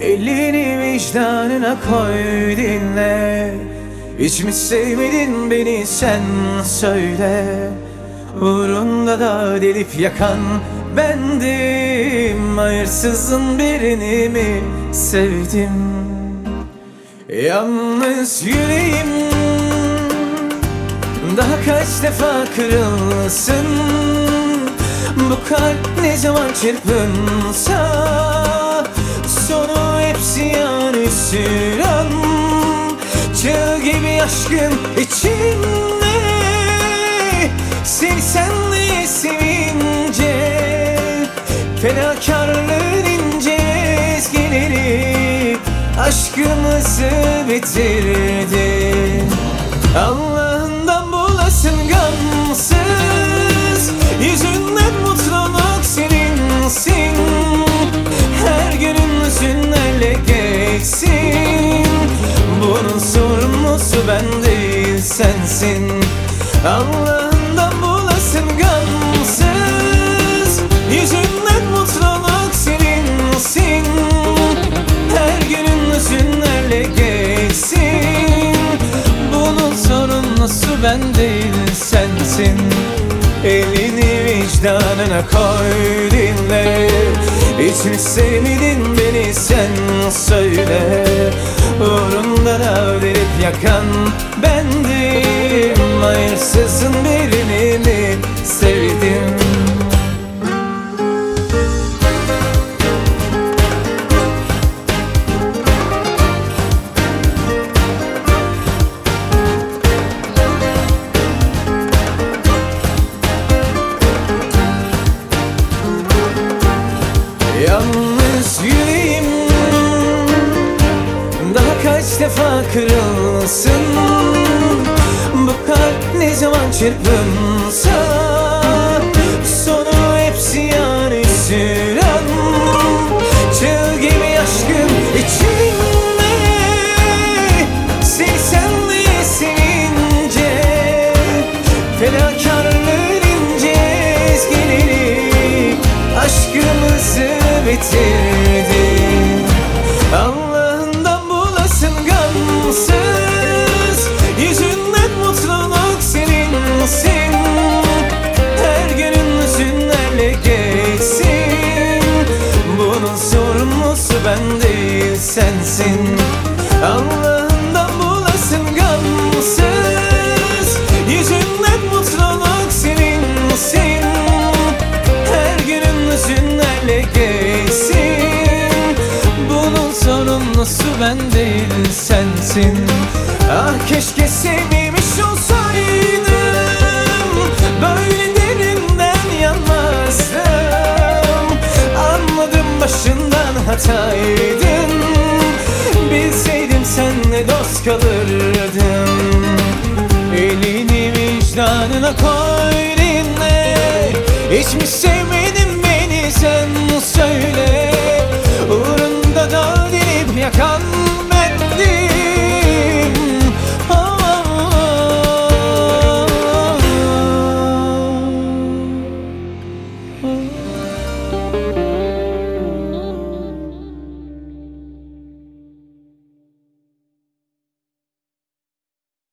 Elini vicdanına koy dinle. Hiç mi sevmedin beni sen söyle. Uğrunda da delip yakan bendim. Hayırsızın birini mi sevdim? Yalnız yüreğim daha kaç defa kırılsın? Bu kalp ne zaman çırpınsa Sonu hepsi yani süren Çığ gibi aşkın içinde. Seni senle sevince Fedakarlığın ince ezgileri Aşkımızı bitirdi. Allah'ından sensin. Allah'ından bulasın gamsız. Yüzünden mutluluk seninsin. Her günün hüzünlerle geçsin. Bunun sorumlusu ben değil sensin. Elini vicdanına koy dinle. Hiç mi sevmedin beni sen söyle. Uğrunda da verip yakan bendim defa kırılsın. Bu kalp ne zaman çırpınsa sorumlusu ben değil sensin? Ah keşke sevmemiş olsaydım. Böyle derinden yanmazdım. Anladım başından hataydın. Bilseydim senle dost kalırdım. Elini vicdanına koy dinle. Hiç mi sevmedin